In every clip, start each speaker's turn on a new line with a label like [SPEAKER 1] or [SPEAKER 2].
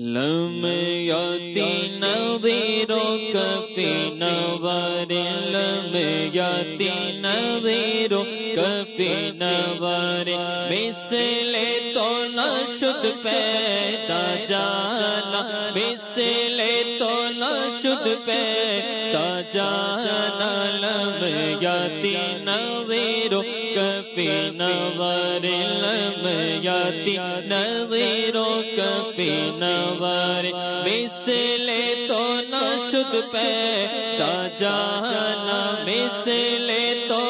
[SPEAKER 1] لم یاتی نظیرو کفی نظر لم یاتی نظیرو کفی نظر مثل تو نشد پیدا جانا، مثل شد پہ تا جانا لم یاتی نظیرو کفی نظر لم یاتی نظیرو کفی نظر مسلے تو نہ شد پہ تا جانا مسلے تو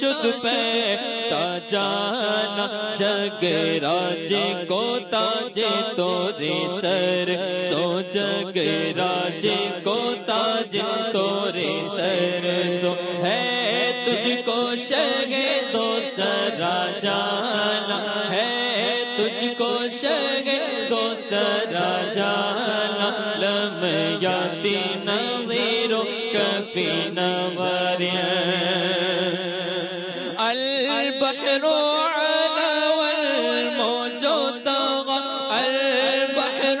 [SPEAKER 1] شد پہ تا جانا جگ راج کو تاج تو رے سر، سو جگ راج کو تاج تو رے سر، سو ہے تجھ کو شگے دو سرا جانا، ہے تجھ کو شگے دو سرا جانا، لم یادی نظیرو کفی نظر البحر على والموج طغى. البحر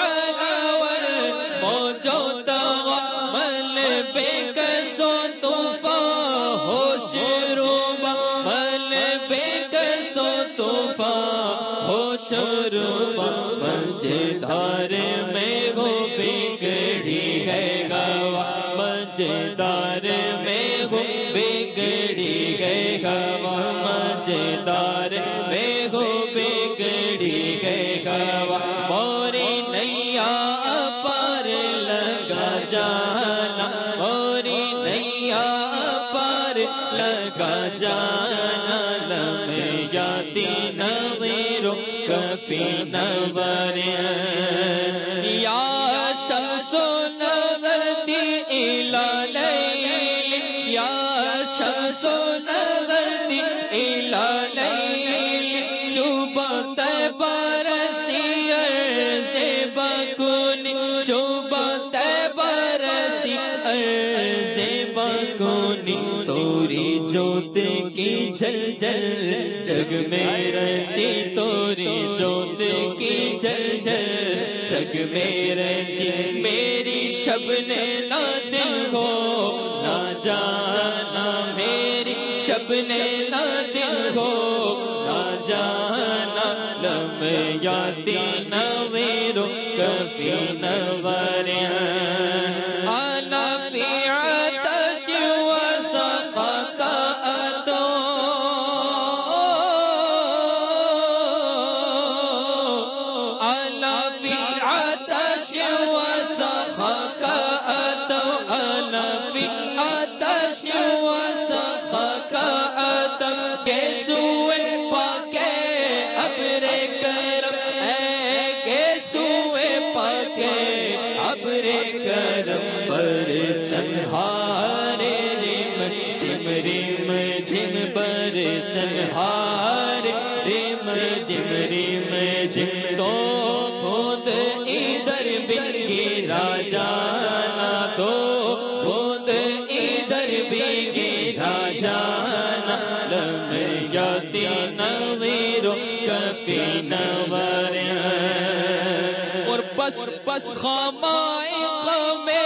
[SPEAKER 1] على والموج طغى. من بك صوت فهو شروبا من بك صوت فهو شروبا مجھ دار میں گو مجھ میں گو بگڑی ہے گوا مجھ میں گو بگڑی ہے گوا موری نیا پر لگا جانا، موری نیا پر لگا جانا۔ لم یادی نظیرو کفی نظر۔ یا شمس شمس نظرتی الى لیل چوبت برسی ارز بکونی چوبت برسی توری جوت کی جل جل جگ میں رچی، توری جوت کی جل جل جگ میں رچی۔ میری شب نے نہ دل کو نہ جانا شب نے نہ دل کو نہ جانا لم یادی نویرو کفی نور ابر کرم پر سنہارے ریم جم ریم، جم پر سنہارے ریم جم ریم، جم تو خود ادھر بھی گرا تو خود ادھر بھی گرا جانا لم یادی نظیرو نور بس بس خامائے غمے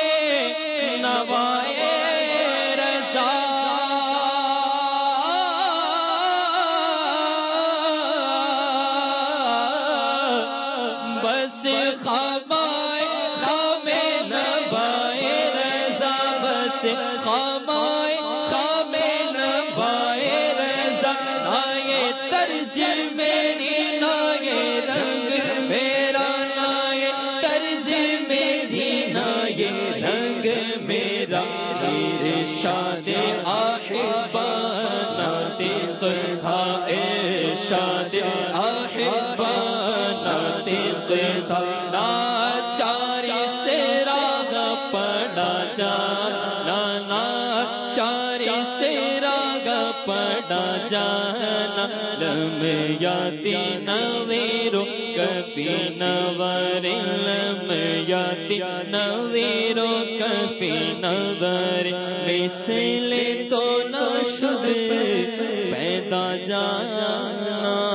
[SPEAKER 1] نوائے رضا۔ بس خامائے خامے نوائے رضا۔ بس خامائے خامے نوائے رضا۔ نہ یہ طرز ارشاد آحبانا تیق تھا اے ارشاد آحبانا تیق تھا یاتی نویرو، کفی نور لم یاتی نویرو، کفی نظر مثل تو نہ شد پیدا جانا۔